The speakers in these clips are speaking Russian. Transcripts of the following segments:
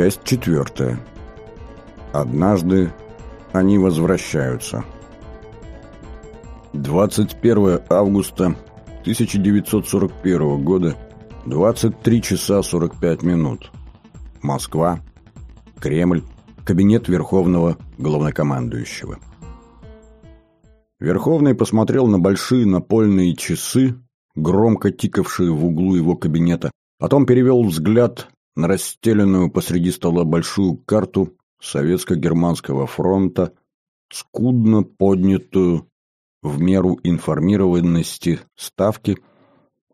Часть четвертая. Однажды они возвращаются. 21 августа 1941 года, 23 часа 45 минут. Москва, Кремль, кабинет Верховного Главнокомандующего. Верховный посмотрел на большие напольные часы, громко тикавшие в углу его кабинета, потом перевел взгляд на расстеленную посреди стола большую карту Советско-Германского фронта, скудно поднятую в меру информированности ставки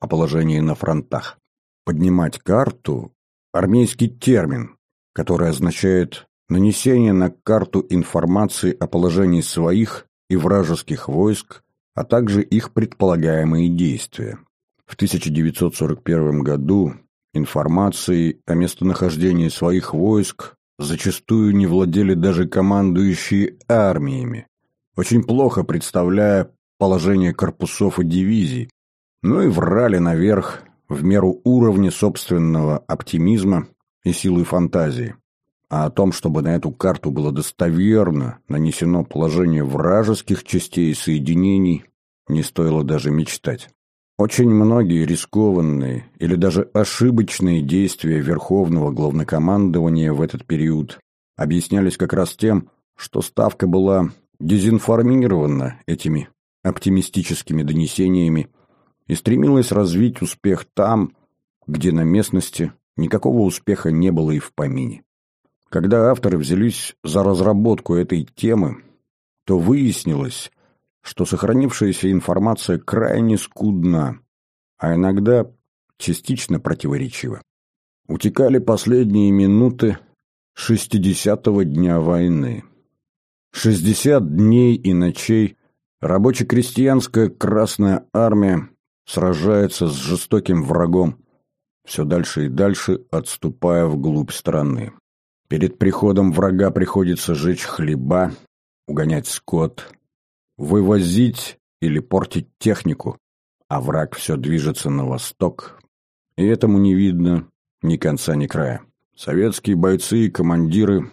о положении на фронтах. Поднимать карту – армейский термин, который означает нанесение на карту информации о положении своих и вражеских войск, а также их предполагаемые действия. В 1941 году информацией о местонахождении своих войск зачастую не владели даже командующие армиями, очень плохо представляя положение корпусов и дивизий, но и врали наверх в меру уровня собственного оптимизма и силы фантазии. А о том, чтобы на эту карту было достоверно нанесено положение вражеских частей и соединений, не стоило даже мечтать. Очень многие рискованные или даже ошибочные действия Верховного Главнокомандования в этот период объяснялись как раз тем, что Ставка была дезинформирована этими оптимистическими донесениями и стремилась развить успех там, где на местности никакого успеха не было и в помине. Когда авторы взялись за разработку этой темы, то выяснилось, что сохранившаяся информация крайне скудна, а иногда частично противоречива. Утекали последние минуты шестидесятого дня войны. Шестьдесят дней и ночей рабоче-крестьянская Красная Армия сражается с жестоким врагом, все дальше и дальше отступая вглубь страны. Перед приходом врага приходится жечь хлеба, угонять скот, вывозить или портить технику, а враг все движется на восток, и этому не видно ни конца, ни края. Советские бойцы и командиры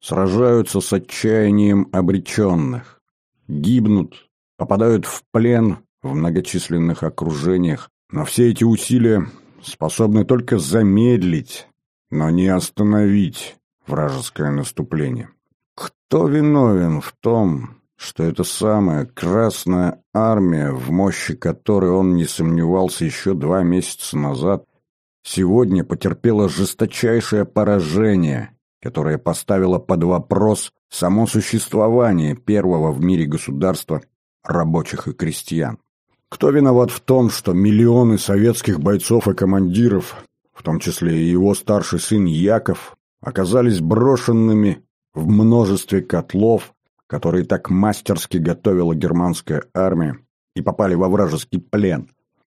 сражаются с отчаянием обреченных, гибнут, попадают в плен в многочисленных окружениях, но все эти усилия способны только замедлить, но не остановить вражеское наступление. Кто виновен в том, что это самая Красная Армия, в мощи которой он не сомневался еще два месяца назад, сегодня потерпела жесточайшее поражение, которое поставило под вопрос само существование первого в мире государства рабочих и крестьян. Кто виноват в том, что миллионы советских бойцов и командиров, в том числе и его старший сын Яков, оказались брошенными в множестве котлов, которые так мастерски готовила германская армия, и попали во вражеский плен.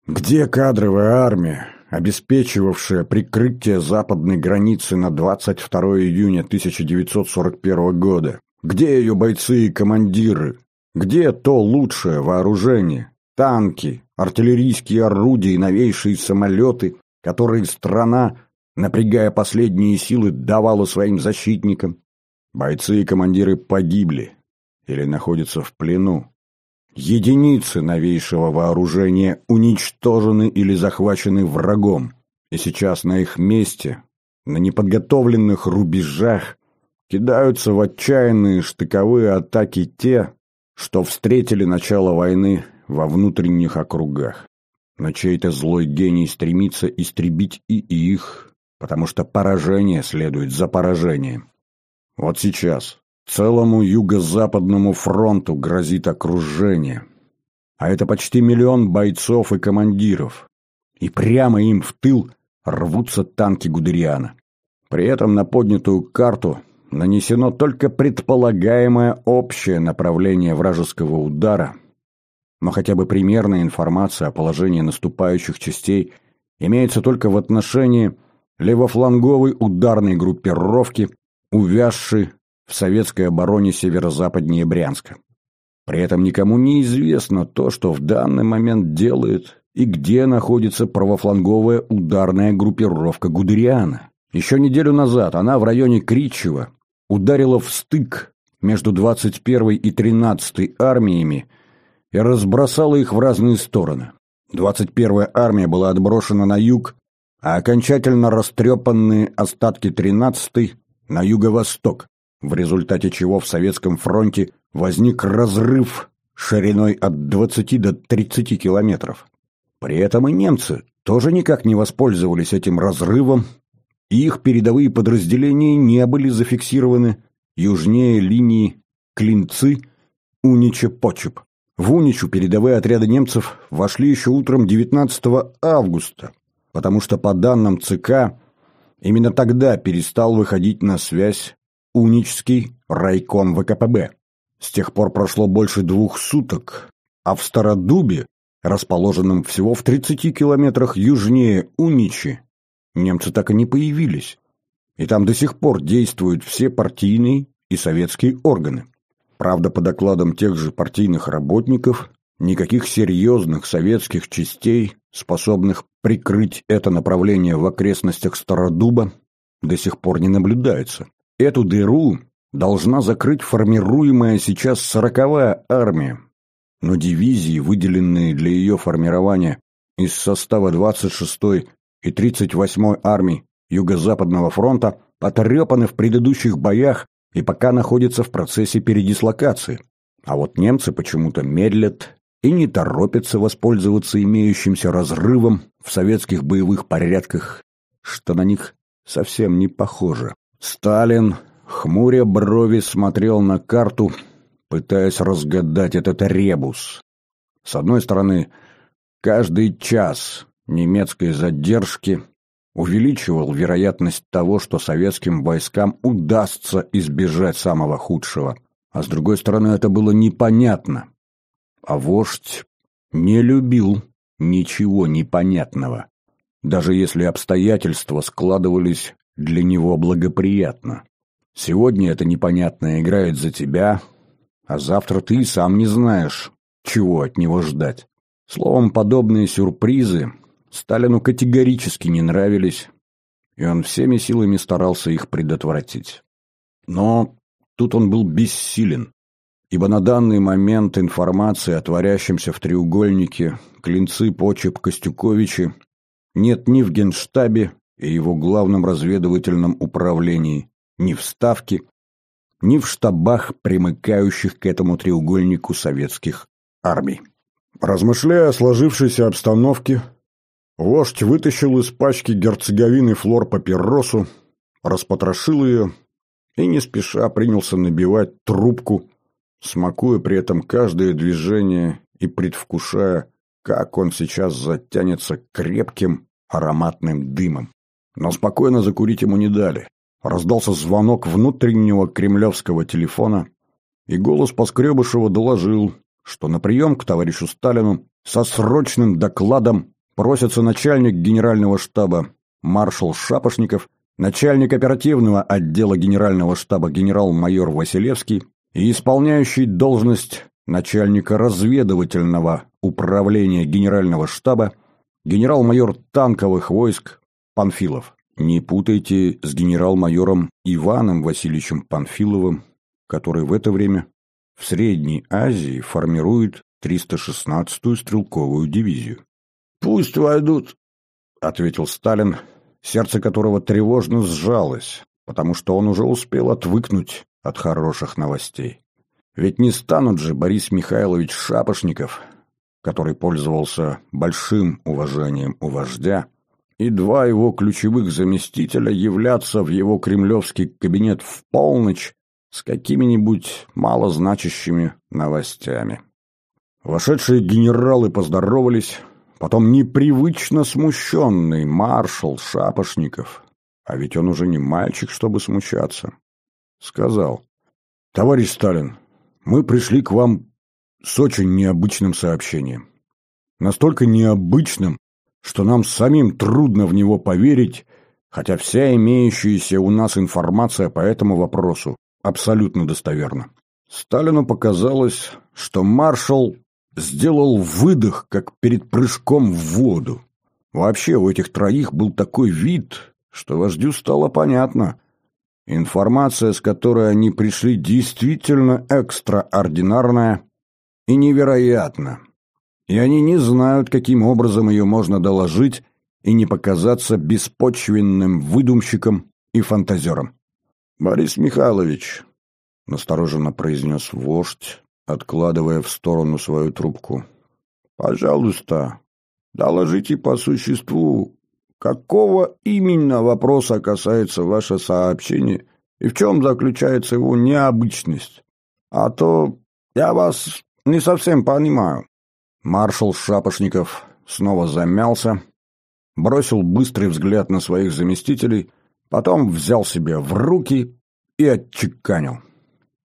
Где кадровая армия, обеспечивавшая прикрытие западной границы на 22 июня 1941 года? Где ее бойцы и командиры? Где то лучшее вооружение? Танки, артиллерийские орудия и новейшие самолеты, которые страна, напрягая последние силы, давала своим защитникам? Бойцы и командиры погибли, или находятся в плену. Единицы новейшего вооружения уничтожены или захвачены врагом, и сейчас на их месте, на неподготовленных рубежах, кидаются в отчаянные штыковые атаки те, что встретили начало войны во внутренних округах. Но чей-то злой гений стремится истребить и их, потому что поражение следует за поражением. Вот сейчас, Целому юго-западному фронту грозит окружение. А это почти миллион бойцов и командиров. И прямо им в тыл рвутся танки Гудериана. При этом на поднятую карту нанесено только предполагаемое общее направление вражеского удара, но хотя бы примерная информация о положении наступающих частей имеется только в отношении левофланговой ударной группировки, увязшей в советской обороне северо-западнее Брянска. При этом никому не известно то, что в данный момент делает и где находится правофланговая ударная группировка Гудериана. Еще неделю назад она в районе Кричева ударила в стык между 21-й и 13-й армиями и разбросала их в разные стороны. 21-я армия была отброшена на юг, а окончательно растрепанные остатки 13-й на юго-восток, в результате чего в Советском фронте возник разрыв шириной от 20 до 30 километров. При этом и немцы тоже никак не воспользовались этим разрывом и их передовые подразделения не были зафиксированы южнее линии Клинцы, Унича-Почеп. В Уничу передовые отряды немцев вошли еще утром 19 августа, потому что по данным ЦК именно тогда перестал выходить на связь Уничский райком ВКПБ. С тех пор прошло больше двух суток, а в Стародубе, расположенном всего в 30 километрах южнее Уничи, немцы так и не появились, и там до сих пор действуют все партийные и советские органы. Правда, по докладам тех же партийных работников, никаких серьезных советских частей, способных прикрыть это направление в окрестностях Стародуба, до сих пор не наблюдается. Эту дыру должна закрыть формируемая сейчас сороковая армия, но дивизии, выделенные для ее формирования из состава 26-й и 38-й армий Юго-Западного фронта потрепаны в предыдущих боях и пока находятся в процессе передислокации. А вот немцы почему-то медлят и не торопятся воспользоваться имеющимся разрывом в советских боевых порядках, что на них совсем не похоже. Сталин, хмуря брови, смотрел на карту, пытаясь разгадать этот ребус. С одной стороны, каждый час немецкой задержки увеличивал вероятность того, что советским войскам удастся избежать самого худшего. А с другой стороны, это было непонятно. А вождь не любил ничего непонятного, даже если обстоятельства складывались для него благоприятно. Сегодня это непонятное играет за тебя, а завтра ты сам не знаешь, чего от него ждать. Словом, подобные сюрпризы Сталину категорически не нравились, и он всеми силами старался их предотвратить. Но тут он был бессилен, ибо на данный момент информации о творящемся в треугольнике Клинцы, Почеп, Костюковичи нет ни в Генштабе и его главном разведывательном управлении, ни в Ставке, ни в штабах, примыкающих к этому треугольнику советских армий. Размышляя о сложившейся обстановке, Вождь вытащил из пачки герцеговины флор папиросу, распотрошил ее и не спеша принялся набивать трубку, смакуя при этом каждое движение и предвкушая, как он сейчас затянется крепким ароматным дымом. Но спокойно закурить ему не дали. Раздался звонок внутреннего кремлевского телефона, и голос Поскребышева доложил, что на прием к товарищу Сталину со срочным докладом просятся начальник генерального штаба маршал Шапошников, начальник оперативного отдела генерального штаба генерал-майор Василевский и исполняющий должность начальника разведывательного управления генерального штаба генерал-майор танковых войск Панфилов. Не путайте с генерал-майором Иваном Васильевичем Панфиловым, который в это время в Средней Азии формирует 316-ю стрелковую дивизию. «Пусть войдут», — ответил Сталин, сердце которого тревожно сжалось, потому что он уже успел отвыкнуть от хороших новостей. Ведь не станут же Борис Михайлович Шапошников, который пользовался большим уважением у вождя, и два его ключевых заместителя являться в его кремлевский кабинет в полночь с какими-нибудь малозначащими новостями. Вошедшие генералы поздоровались, Потом непривычно смущенный маршал Шапошников, а ведь он уже не мальчик, чтобы смущаться, сказал, «Товарищ Сталин, мы пришли к вам с очень необычным сообщением. Настолько необычным, что нам самим трудно в него поверить, хотя вся имеющаяся у нас информация по этому вопросу абсолютно достоверна. Сталину показалось, что маршал сделал выдох, как перед прыжком в воду. Вообще у этих троих был такой вид, что вождю стало понятно. Информация, с которой они пришли, действительно экстраординарная и невероятна. И они не знают, каким образом ее можно доложить и не показаться беспочвенным выдумщиком и фантазером. «Борис Михайлович», — настороженно произнес вождь, откладывая в сторону свою трубку, — «пожалуйста, доложите по существу, какого именно вопроса касается ваше сообщение и в чем заключается его необычность. А то я вас не совсем понимаю». Маршал Шапошников снова замялся, бросил быстрый взгляд на своих заместителей — Потом взял себя в руки и отчеканил.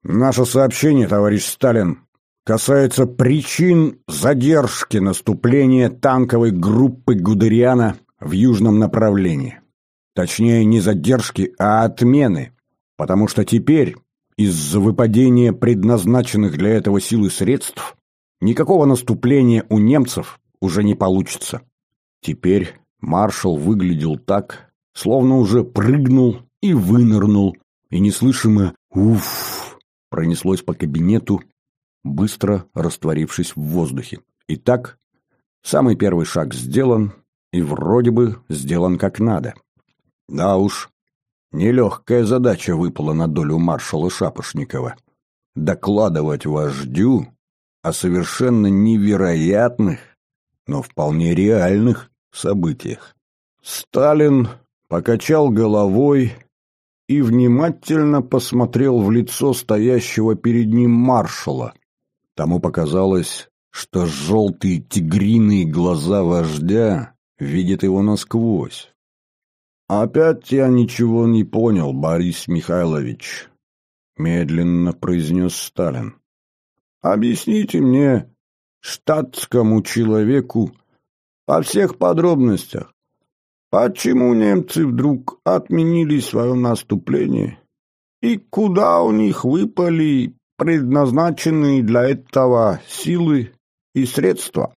«Наше сообщение, товарищ Сталин, касается причин задержки наступления танковой группы Гудериана в южном направлении. Точнее, не задержки, а отмены, потому что теперь, из-за выпадения предназначенных для этого сил и средств, никакого наступления у немцев уже не получится. Теперь маршал выглядел так, словно уже прыгнул и вынырнул, и неслышимое «уф» пронеслось по кабинету, быстро растворившись в воздухе. Итак, самый первый шаг сделан, и вроде бы сделан как надо. Да уж, нелегкая задача выпала на долю маршала Шапошникова. Докладывать вождю о совершенно невероятных, но вполне реальных событиях. Сталин покачал головой и внимательно посмотрел в лицо стоящего перед ним маршала. Тому показалось, что желтые тигриные глаза вождя видят его насквозь. «Опять я ничего не понял, Борис Михайлович», — медленно произнес Сталин. «Объясните мне, штатскому человеку, во всех подробностях, Почему немцы вдруг отменили свое наступление? И куда у них выпали предназначенные для этого силы и средства?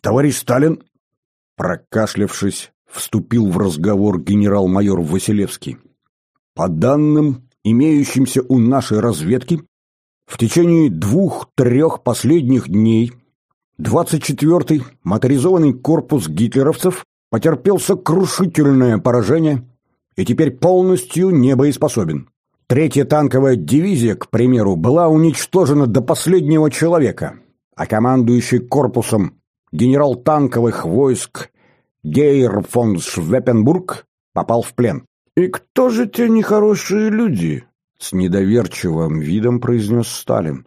Товарищ Сталин, прокашлявшись, вступил в разговор генерал-майор Василевский. По данным, имеющимся у нашей разведки, в течение двух-трех последних дней 24-й моторизованный корпус гитлеровцев потерпел сокрушительное поражение и теперь полностью небоеспособен. Третья танковая дивизия, к примеру, была уничтожена до последнего человека, а командующий корпусом генерал танковых войск Гейр фон Швепенбург попал в плен. «И кто же те нехорошие люди?» — с недоверчивым видом произнес Сталин.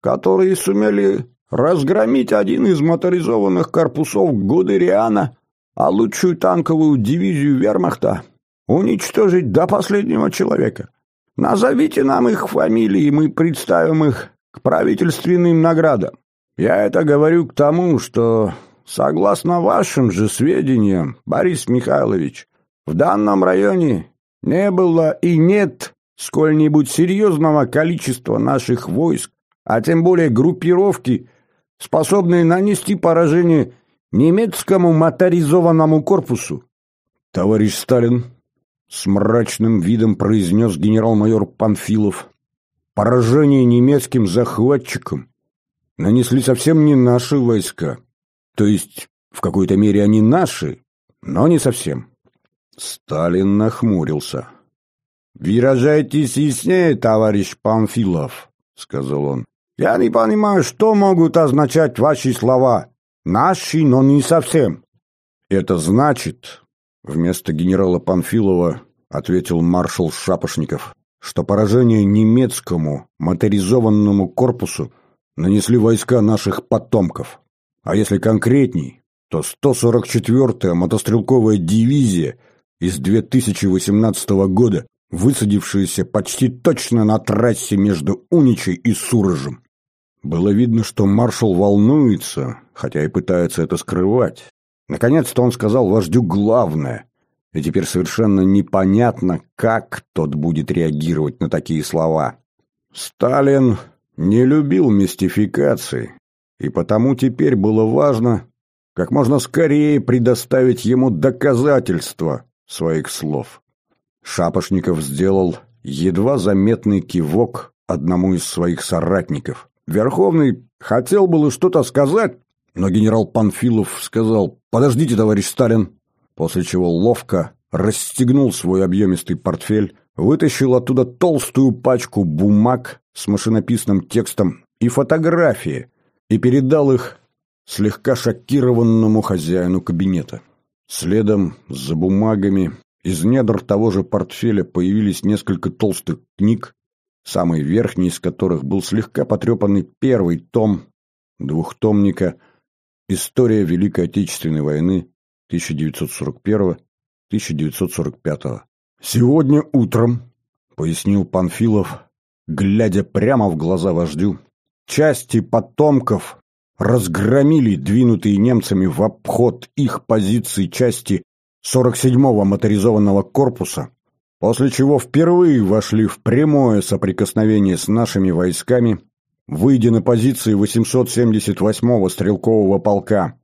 «Которые сумели разгромить один из моторизованных корпусов Гудериана а лучшую танковую дивизию вермахта уничтожить до последнего человека. Назовите нам их фамилии, и мы представим их к правительственным наградам. Я это говорю к тому, что, согласно вашим же сведениям, Борис Михайлович, в данном районе не было и нет сколь-нибудь серьезного количества наших войск, а тем более группировки, способные нанести поражение немецкому моторизованному корпусу. Товарищ Сталин, с мрачным видом произнес генерал-майор Панфилов, поражение немецким захватчикам нанесли совсем не наши войска. То есть, в какой-то мере они наши, но не совсем. Сталин нахмурился. «Выражайтесь яснее, товарищ Панфилов», — сказал он. «Я не понимаю, что могут означать ваши слова. Наши, но не совсем. Это значит, вместо генерала Панфилова ответил маршал Шапошников, что поражение немецкому моторизованному корпусу нанесли войска наших потомков. А если конкретней, то 144-я мотострелковая дивизия из 2018 года, высадившаяся почти точно на трассе между Уничей и Сурожем. Было видно, что маршал волнуется, хотя и пытается это скрывать. Наконец-то он сказал вождю главное, и теперь совершенно непонятно, как тот будет реагировать на такие слова. Сталин не любил мистификации, и потому теперь было важно как можно скорее предоставить ему доказательства своих слов. Шапошников сделал едва заметный кивок одному из своих соратников. Верховный хотел было что-то сказать, но генерал Панфилов сказал «Подождите, товарищ Сталин», после чего ловко расстегнул свой объемистый портфель, вытащил оттуда толстую пачку бумаг с машинописным текстом и фотографии и передал их слегка шокированному хозяину кабинета. Следом за бумагами из недр того же портфеля появились несколько толстых книг, самый верхний из которых был слегка потрепанный первый том двухтомника «История Великой Отечественной войны 1941-1945». «Сегодня утром», — пояснил Панфилов, глядя прямо в глаза вождю, «части потомков разгромили двинутые немцами в обход их позиций части 47-го моторизованного корпуса, после чего впервые вошли в прямое соприкосновение с нашими войсками, выйдя на позиции 878-го стрелкового полка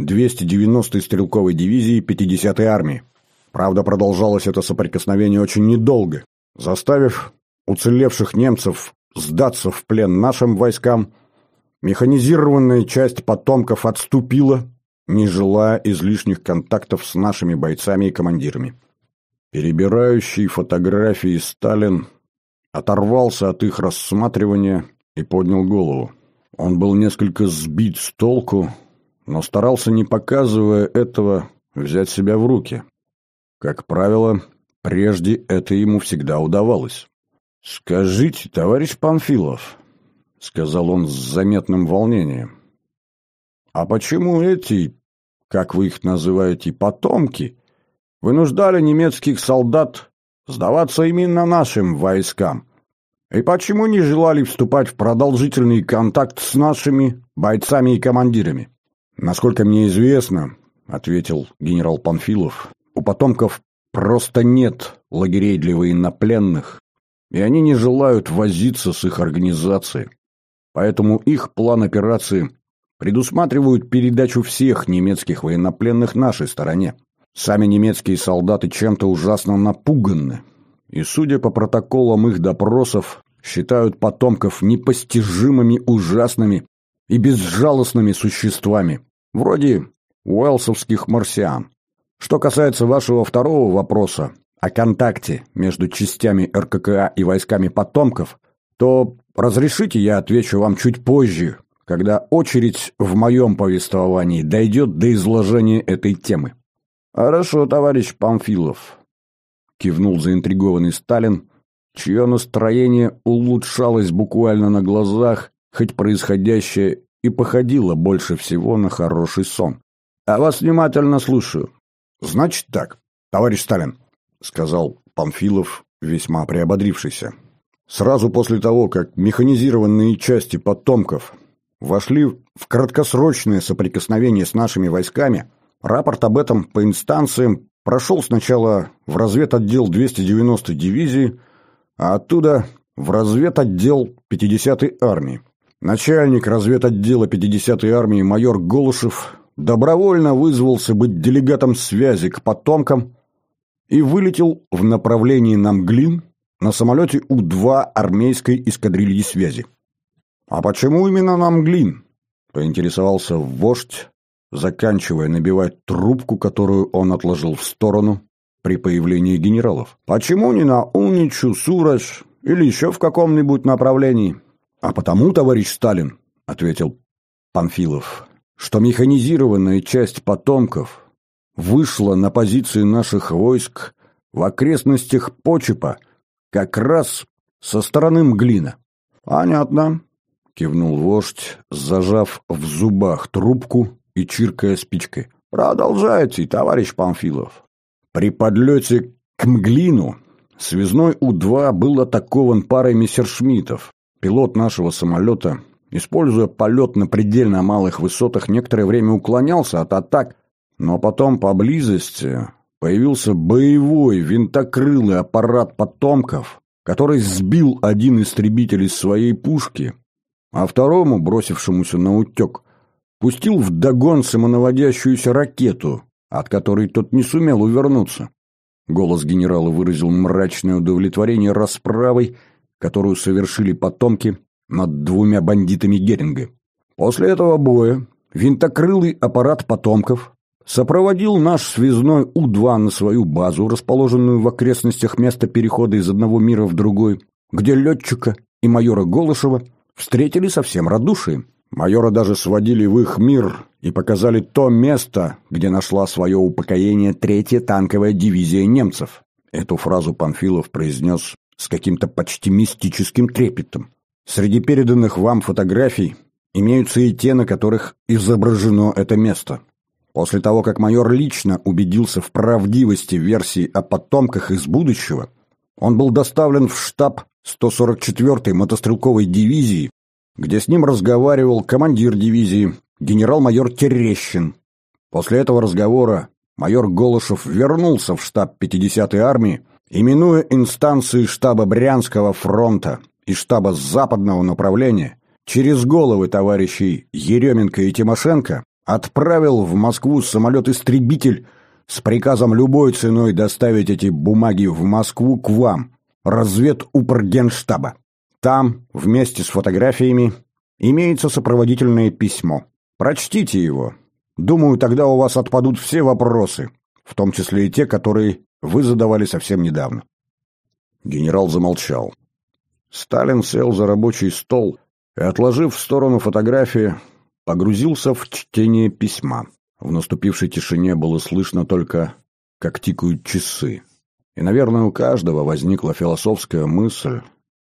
290-й стрелковой дивизии 50-й армии. Правда, продолжалось это соприкосновение очень недолго, заставив уцелевших немцев сдаться в плен нашим войскам, механизированная часть потомков отступила, не желая излишних контактов с нашими бойцами и командирами. Перебирающий фотографии Сталин оторвался от их рассматривания и поднял голову. Он был несколько сбит с толку, но старался, не показывая этого, взять себя в руки. Как правило, прежде это ему всегда удавалось. «Скажите, товарищ Панфилов», — сказал он с заметным волнением, «а почему эти как вы их называете, потомки, вынуждали немецких солдат сдаваться именно нашим войскам? И почему не желали вступать в продолжительный контакт с нашими бойцами и командирами? Насколько мне известно, ответил генерал Панфилов, у потомков просто нет лагерей для военнопленных, и они не желают возиться с их организацией. Поэтому их план операции предусматривают передачу всех немецких военнопленных нашей стороне. Сами немецкие солдаты чем-то ужасно напуганы, и, судя по протоколам их допросов, считают потомков непостижимыми ужасными и безжалостными существами, вроде уэлсовских марсиан. Что касается вашего второго вопроса о контакте между частями РККА и войсками потомков, то разрешите я отвечу вам чуть позже, когда очередь в моем повествовании дойдет до изложения этой темы. «Хорошо, товарищ Памфилов», — кивнул заинтригованный Сталин, чье настроение улучшалось буквально на глазах, хоть происходящее и походило больше всего на хороший сон. «А вас внимательно слушаю». «Значит так, товарищ Сталин», — сказал Памфилов, весьма приободрившийся. «Сразу после того, как механизированные части потомков вошли в краткосрочное соприкосновение с нашими войсками, рапорт об этом по инстанциям прошел сначала в разведотдел 290-й дивизии, а оттуда в разведотдел 50-й армии. Начальник разведотдела 50-й армии майор Голышев добровольно вызвался быть делегатом связи к потомкам и вылетел в направлении на Мглин на самолете У-2 армейской эскадрильи связи. «А почему именно нам Глин?» — поинтересовался вождь, заканчивая набивать трубку, которую он отложил в сторону при появлении генералов. «Почему не на Уничу, Сураж или еще в каком-нибудь направлении?» «А потому, товарищ Сталин», — ответил Панфилов, «что механизированная часть потомков вышла на позиции наших войск в окрестностях Почепа как раз со стороны Мглина». «Понятно», кивнул вождь, зажав в зубах трубку и чиркая спичкой. «Продолжайте, товарищ Памфилов». При подлете к Мглину связной У-2 был атакован парой мессершмиттов. Пилот нашего самолета, используя полет на предельно малых высотах, некоторое время уклонялся от атак, но потом поблизости появился боевой винтокрылый аппарат потомков, который сбил один истребитель из своей пушки а второму, бросившемуся на утек, пустил в догон самонаводящуюся ракету, от которой тот не сумел увернуться. Голос генерала выразил мрачное удовлетворение расправой, которую совершили потомки над двумя бандитами Геринга. После этого боя винтокрылый аппарат потомков сопроводил наш связной У-2 на свою базу, расположенную в окрестностях места перехода из одного мира в другой, где летчика и майора Голышева встретили со всем радушием. Майора даже сводили в их мир и показали то место, где нашла свое упокоение третья танковая дивизия немцев. Эту фразу Панфилов произнес с каким-то почти мистическим трепетом. Среди переданных вам фотографий имеются и те, на которых изображено это место. После того, как майор лично убедился в правдивости версии о потомках из будущего, он был доставлен в штаб 144-й мотострелковой дивизии, где с ним разговаривал командир дивизии, генерал-майор Терещин. После этого разговора майор Голышев вернулся в штаб 50-й армии, именуя инстанции штаба Брянского фронта и штаба Западного направления, через головы товарищей Еременко и Тимошенко отправил в Москву самолет-истребитель с приказом любой ценой доставить эти бумаги в Москву к вам, разведупргенштаба. Там, вместе с фотографиями, имеется сопроводительное письмо. Прочтите его. Думаю, тогда у вас отпадут все вопросы, в том числе и те, которые вы задавали совсем недавно. Генерал замолчал. Сталин сел за рабочий стол и, отложив в сторону фотографии, погрузился в чтение письма. В наступившей тишине было слышно только, как тикают часы. И, наверное, у каждого возникла философская мысль,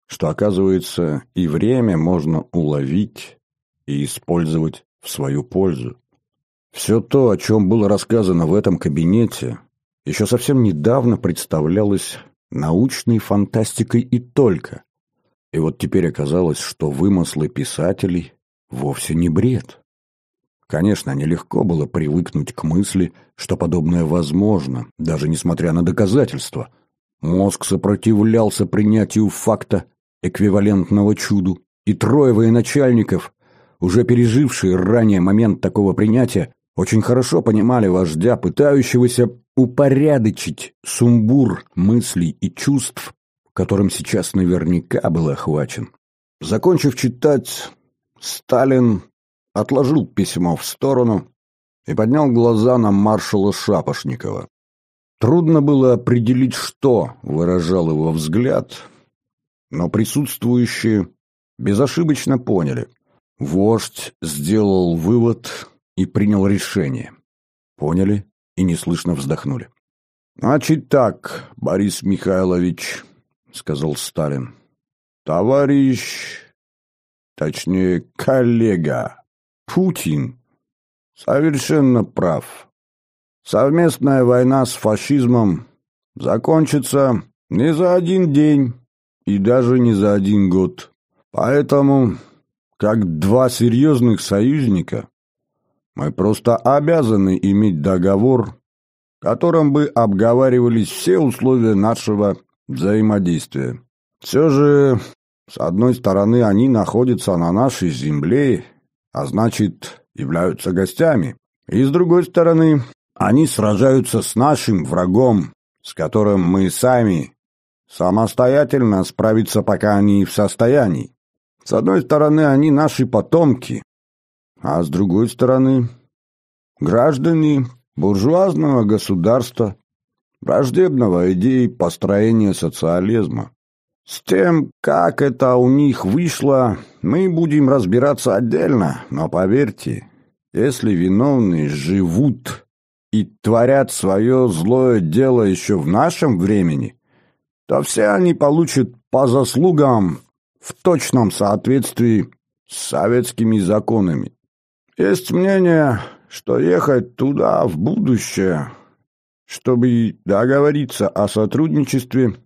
что, оказывается, и время можно уловить и использовать в свою пользу. Все то, о чем было рассказано в этом кабинете, еще совсем недавно представлялось научной фантастикой и только. И вот теперь оказалось, что вымыслы писателей вовсе не бред. Конечно, нелегко было привыкнуть к мысли, что подобное возможно, даже несмотря на доказательства. Мозг сопротивлялся принятию факта, эквивалентного чуду, и трое военачальников, уже пережившие ранее момент такого принятия, очень хорошо понимали вождя, пытающегося упорядочить сумбур мыслей и чувств, которым сейчас наверняка был охвачен. Закончив читать, Сталин отложил письмо в сторону и поднял глаза на маршала Шапошникова. Трудно было определить, что выражал его взгляд, но присутствующие безошибочно поняли. Вождь сделал вывод и принял решение. Поняли и неслышно вздохнули. «Значит так, Борис Михайлович», — сказал Сталин. «Товарищ, точнее, коллега, Путин совершенно прав. Совместная война с фашизмом закончится не за один день и даже не за один год. Поэтому, как два серьезных союзника, мы просто обязаны иметь договор, которым бы обговаривались все условия нашего взаимодействия. Все же, с одной стороны, они находятся на нашей земле, а значит, являются гостями. И с другой стороны, они сражаются с нашим врагом, с которым мы сами самостоятельно справиться пока они в состоянии. С одной стороны, они наши потомки, а с другой стороны, граждане буржуазного государства, враждебного идеи построения социализма. С тем, как это у них вышло, мы будем разбираться отдельно, но поверьте, если виновные живут и творят свое злое дело еще в нашем времени, то все они получат по заслугам в точном соответствии с советскими законами. Есть мнение, что ехать туда, в будущее, чтобы договориться о сотрудничестве,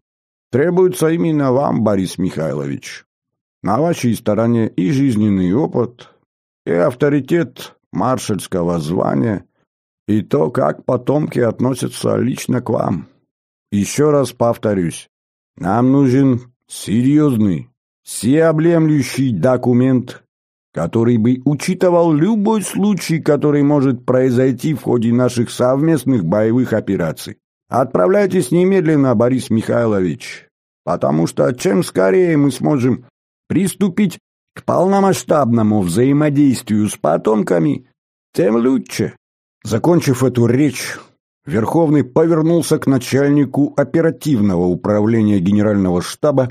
требуется именно вам, Борис Михайлович. На вашей стороне и жизненный опыт, и авторитет маршальского звания, и то, как потомки относятся лично к вам. Еще раз повторюсь, нам нужен серьезный, всеобъемлющий документ, который бы учитывал любой случай, который может произойти в ходе наших совместных боевых операций. Отправляйтесь немедленно, Борис Михайлович, потому что чем скорее мы сможем приступить к полномасштабному взаимодействию с потомками, тем лучше. Закончив эту речь, Верховный повернулся к начальнику оперативного управления генерального штаба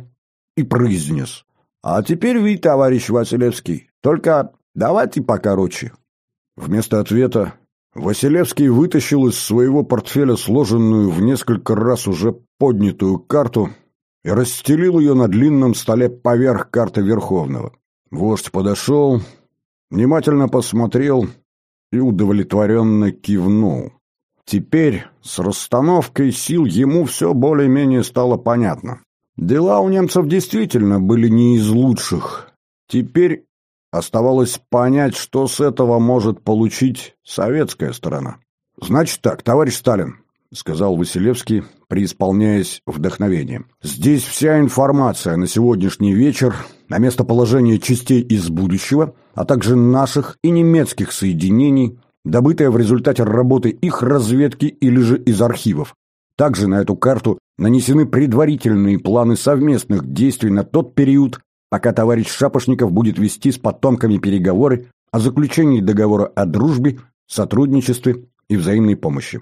и произнес. «А теперь вы, товарищ Василевский, только давайте покороче». Вместо ответа Василевский вытащил из своего портфеля сложенную в несколько раз уже поднятую карту и расстелил ее на длинном столе поверх карты Верховного. Вождь подошел, внимательно посмотрел и удовлетворенно кивнул. Теперь с расстановкой сил ему все более-менее стало понятно. Дела у немцев действительно были не из лучших. Теперь оставалось понять, что с этого может получить советская сторона. «Значит так, товарищ Сталин», — сказал Василевский, преисполняясь вдохновением. «Здесь вся информация на сегодняшний вечер на местоположение частей из будущего, а также наших и немецких соединений добытая в результате работы их разведки или же из архивов. Также на эту карту нанесены предварительные планы совместных действий на тот период, пока товарищ Шапошников будет вести с потомками переговоры о заключении договора о дружбе, сотрудничестве и взаимной помощи.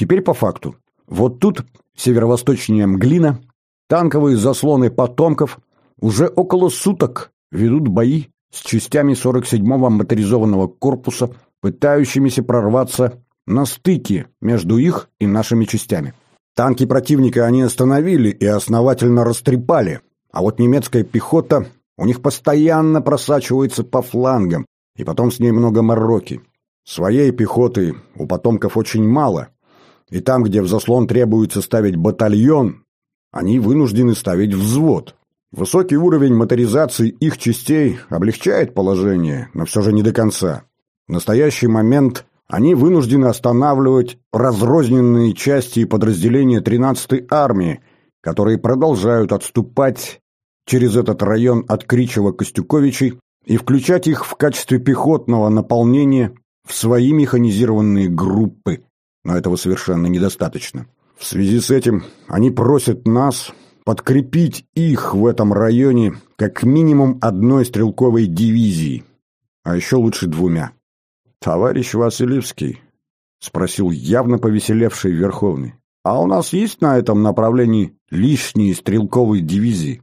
Теперь по факту. Вот тут, северо-восточнее Мглина, танковые заслоны потомков уже около суток ведут бои с частями 47-го моторизованного корпуса пытающимися прорваться на стыке между их и нашими частями. Танки противника они остановили и основательно растрепали, а вот немецкая пехота у них постоянно просачивается по флангам, и потом с ней много мороки. Своей пехоты у потомков очень мало, и там, где в заслон требуется ставить батальон, они вынуждены ставить взвод. Высокий уровень моторизации их частей облегчает положение, но все же не до конца. В настоящий момент они вынуждены останавливать разрозненные части и подразделения 13-й армии, которые продолжают отступать через этот район от Кричева-Костюковичей и включать их в качестве пехотного наполнения в свои механизированные группы. Но этого совершенно недостаточно. В связи с этим они просят нас подкрепить их в этом районе как минимум одной стрелковой дивизией, а еще лучше двумя. «Товарищ Васильевский», — спросил явно повеселевший Верховный, «а у нас есть на этом направлении лишние стрелковые дивизии?»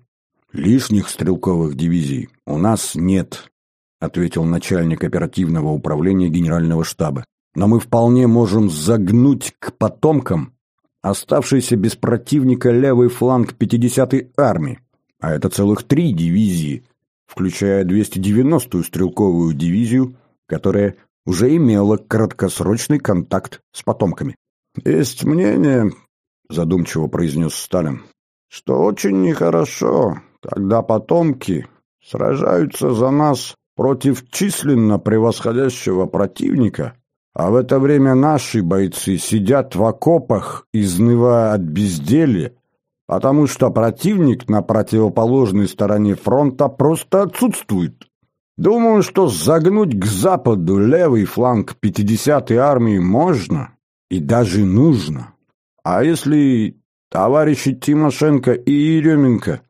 «Лишних стрелковых дивизий у нас нет», — ответил начальник оперативного управления генерального штаба. «Но мы вполне можем загнуть к потомкам оставшийся без противника левый фланг 50-й армии, а это целых три дивизии, включая 290-ю стрелковую дивизию, которая уже имела краткосрочный контакт с потомками. «Есть мнение», — задумчиво произнес Сталин, — «что очень нехорошо, когда потомки сражаются за нас против численно превосходящего противника, а в это время наши бойцы сидят в окопах, изнывая от безделья, потому что противник на противоположной стороне фронта просто отсутствует. Думаю, что загнуть к западу левый фланг 50-й армии можно и даже нужно. А если товарищи Тимошенко и Еременко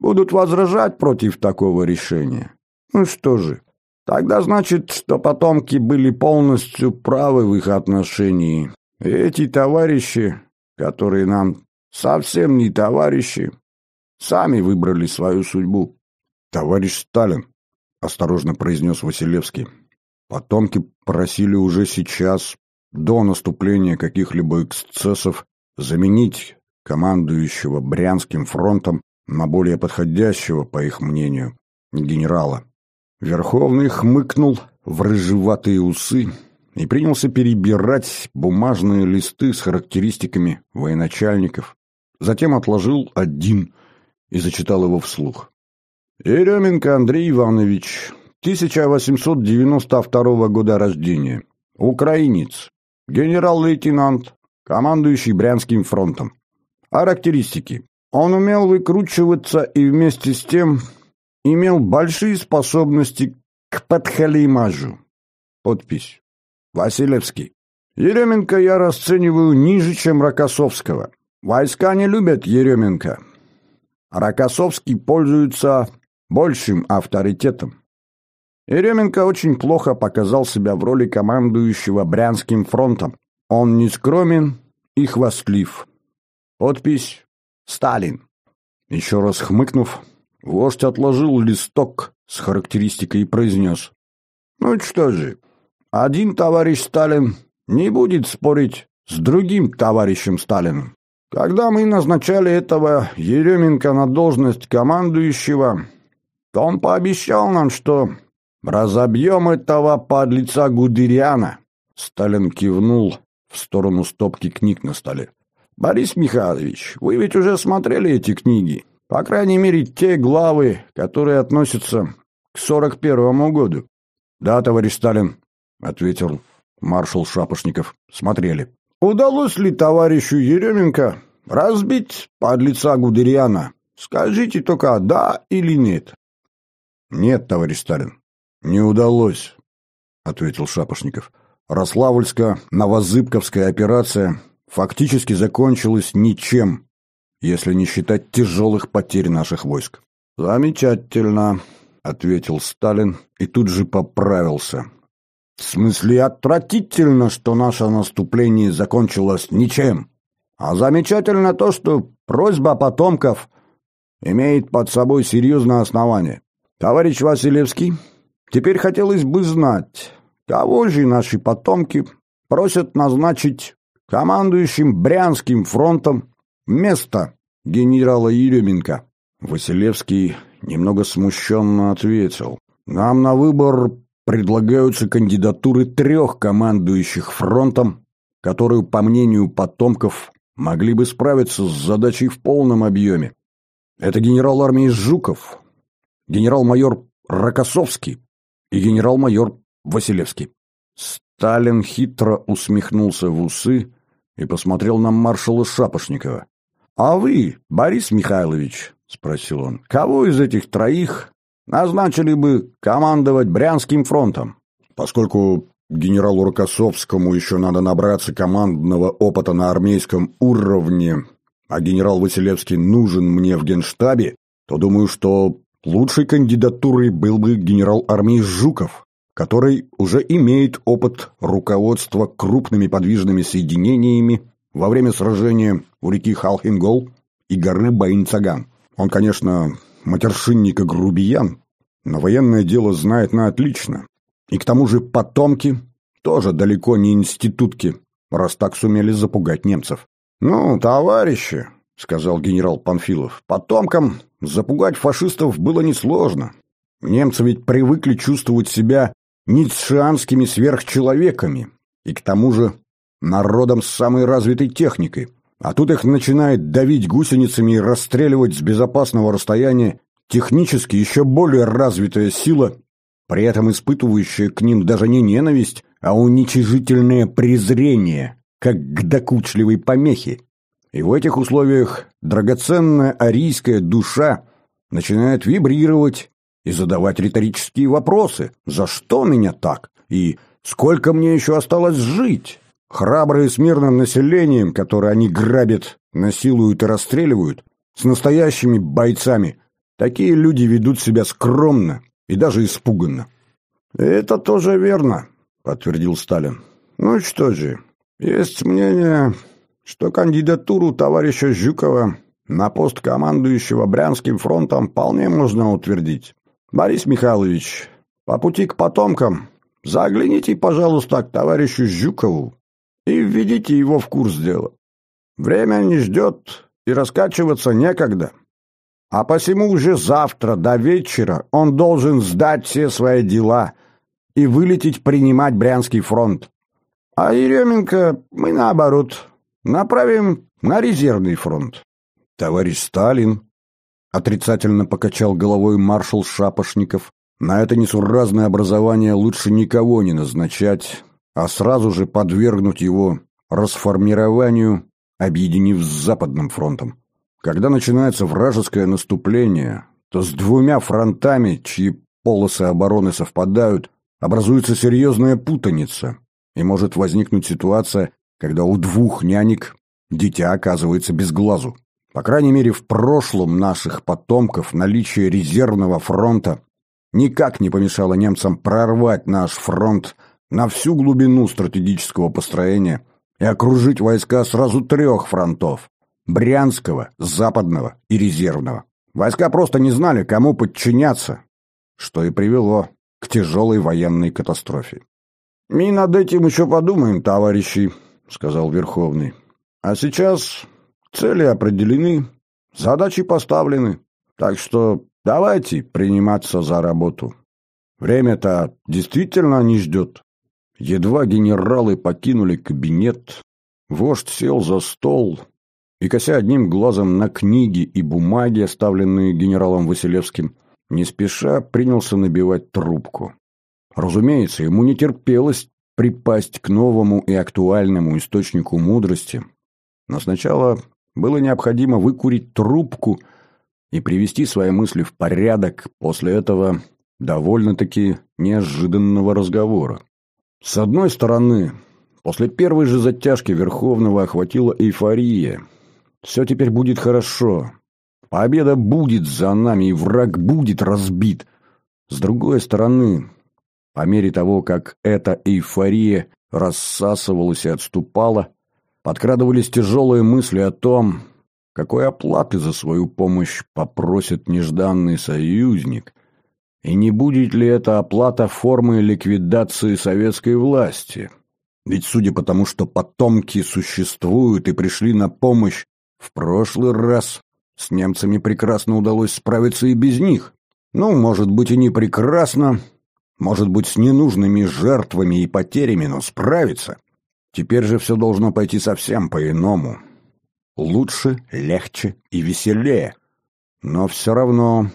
будут возражать против такого решения, ну что же, тогда значит, что потомки были полностью правы в их отношении. эти товарищи, которые нам совсем не товарищи, сами выбрали свою судьбу. Товарищ Сталин, — осторожно произнес Василевский. Потомки просили уже сейчас, до наступления каких-либо эксцессов, заменить командующего Брянским фронтом на более подходящего, по их мнению, генерала. Верховный хмыкнул в рыжеватые усы и принялся перебирать бумажные листы с характеристиками военачальников. Затем отложил один и зачитал его вслух. Еременко Андрей Иванович, 1892 года рождения. Украинец. Генерал-лейтенант, командующий Брянским фронтом. Характеристики. Он умел выкручиваться и вместе с тем имел большие способности к подхалимажу. Подпись. Василевский. Еременко я расцениваю ниже, чем Рокоссовского. Войска не любят Еременко. Рокоссовский пользуется большим авторитетом. Еременко очень плохо показал себя в роли командующего Брянским фронтом. Он не скромен и хвастлив. Подпись «Сталин». Еще раз хмыкнув, вождь отложил листок с характеристикой и произнес. «Ну что же, один товарищ Сталин не будет спорить с другим товарищем Сталиным. Когда мы назначали этого Еременко на должность командующего, то он пообещал нам, что разобьем этого подлеца Гудериана». Сталин кивнул в сторону стопки книг на столе. «Борис Михайлович, вы ведь уже смотрели эти книги. По крайней мере, те главы, которые относятся к сорок первому году». «Да, товарищ Сталин», — ответил маршал Шапошников. «Смотрели». «Удалось ли товарищу Еременко разбить подлеца Гудериана? Скажите только «да» или «нет». «Нет, товарищ Сталин, не удалось», — ответил Шапошников. «Рославльско-Новозыбковская операция фактически закончилась ничем, если не считать тяжелых потерь наших войск». «Замечательно», — ответил Сталин и тут же поправился. «В смысле, отвратительно, что наше наступление закончилось ничем. А замечательно то, что просьба потомков имеет под собой серьезное основание. Товарищ Василевский, теперь хотелось бы знать, кого же наши потомки просят назначить командующим Брянским фронтом вместо генерала Еременко. Василевский немного смущенно ответил. Нам на выбор предлагаются кандидатуры трех командующих фронтом, которые, по мнению потомков, могли бы справиться с задачей в полном объеме. Это генерал армии Жуков, генерал-майор Рокоссовский и генерал-майор Василевский. Сталин хитро усмехнулся в усы и посмотрел на маршала Шапошникова. «А вы, Борис Михайлович, — спросил он, — кого из этих троих назначили бы командовать Брянским фронтом? Поскольку генералу Рокоссовскому еще надо набраться командного опыта на армейском уровне, а генерал Василевский нужен мне в генштабе, то думаю, что лучшей кандидатурой был бы генерал армии Жуков, который уже имеет опыт руководства крупными подвижными соединениями во время сражения у реки Халхингол и горы Баинцаган. Он, конечно, матершинник и грубиян, но военное дело знает на отлично. И к тому же потомки тоже далеко не институтки, раз так сумели запугать немцев. «Ну, товарищи», — сказал генерал Панфилов, — «потомкам запугать фашистов было несложно. Немцы ведь привыкли чувствовать себя ницшианскими сверхчеловеками, и к тому же народом с самой развитой техникой. А тут их начинает давить гусеницами и расстреливать с безопасного расстояния технически еще более развитая сила, при этом испытывающая к ним даже не ненависть, а уничижительное презрение, как к докучливой помехе. И в этих условиях драгоценная арийская душа начинает вибрировать и задавать риторические вопросы. «За что меня так?» и «Сколько мне еще осталось жить?» Храбрые с мирным населением, которое они грабят, насилуют и расстреливают, с настоящими бойцами, такие люди ведут себя скромно и даже испуганно. «Это тоже верно», — подтвердил Сталин. «Ну что же, есть мнение, что кандидатуру товарища Жукова на пост командующего Брянским фронтом вполне можно утвердить. Борис Михайлович, по пути к потомкам загляните, пожалуйста, к товарищу Жукову и введите его в курс дела. Время не ждет, и раскачиваться некогда. А посему уже завтра до вечера он должен сдать все свои дела и вылететь принимать Брянский фронт. А Еременко мы, наоборот, направим на резервный фронт. Товарищ Сталин, отрицательно покачал головой маршал Шапошников, на это несуразное образование лучше никого не назначать, а сразу же подвергнуть его расформированию, объединив с Западным фронтом. Когда начинается вражеское наступление, то с двумя фронтами, чьи полосы обороны совпадают, образуется серьезная путаница, и может возникнуть ситуация, когда у двух нянек дитя оказывается без глазу. По крайней мере, в прошлом наших потомков наличие резервного фронта никак не помешало немцам прорвать наш фронт на всю глубину стратегического построения и окружить войска сразу трех фронтов – Брянского, Западного и Резервного. Войска просто не знали, кому подчиняться, что и привело к тяжелой военной катастрофе. «Мы над этим еще подумаем, товарищи», — сказал Верховный. «А сейчас цели определены, задачи поставлены, так что давайте приниматься за работу. Время-то действительно не ждет». Едва генералы покинули кабинет, вождь сел за стол и, кося одним глазом на книги и бумаги, оставленные генералом Василевским, не спеша принялся набивать трубку. Разумеется, ему не терпелось припасть к новому и актуальному источнику мудрости, но сначала было необходимо выкурить трубку и привести свои мысли в порядок после этого довольно-таки неожиданного разговора. С одной стороны, после первой же затяжки Верховного охватила эйфория. Все теперь будет хорошо. Победа будет за нами, и враг будет разбит. С другой стороны, по мере того, как эта эйфория рассасывалась и отступала, подкрадывались тяжелые мысли о том, какой оплаты за свою помощь попросит нежданный союзник, и не будет ли эта оплата формой ликвидации советской власти. Ведь судя по тому, что потомки существуют и пришли на помощь, в прошлый раз с немцами прекрасно удалось справиться и без них. Ну, может быть, и не прекрасно, может быть, с ненужными жертвами и потерями, но справиться. Теперь же все должно пойти совсем по-иному. Лучше, легче и веселее. Но все равно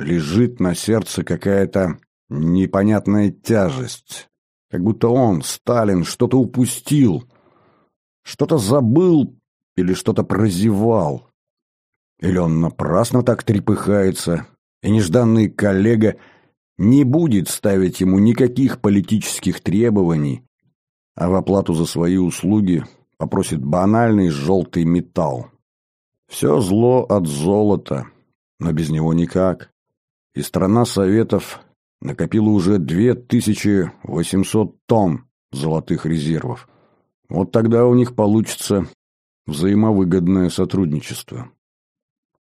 лежит на сердце какая-то непонятная тяжесть. Как будто он, Сталин, что-то упустил, что-то забыл или что-то прозевал. Или он напрасно так трепыхается, и нежданный коллега не будет ставить ему никаких политических требований, а в оплату за свои услуги попросит банальный желтый металл. Все зло от золота, но без него никак. И страна Советов накопила уже 2800 тонн золотых резервов. Вот тогда у них получится взаимовыгодное сотрудничество.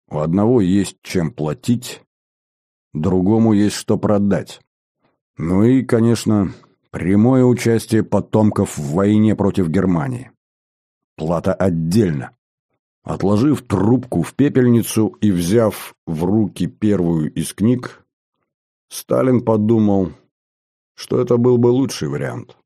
У одного есть чем платить, другому есть что продать. Ну и, конечно, прямое участие потомков в войне против Германии. Плата отдельно. Отложив трубку в пепельницу и взяв в руки первую из книг, Сталин подумал, что это был бы лучший вариант.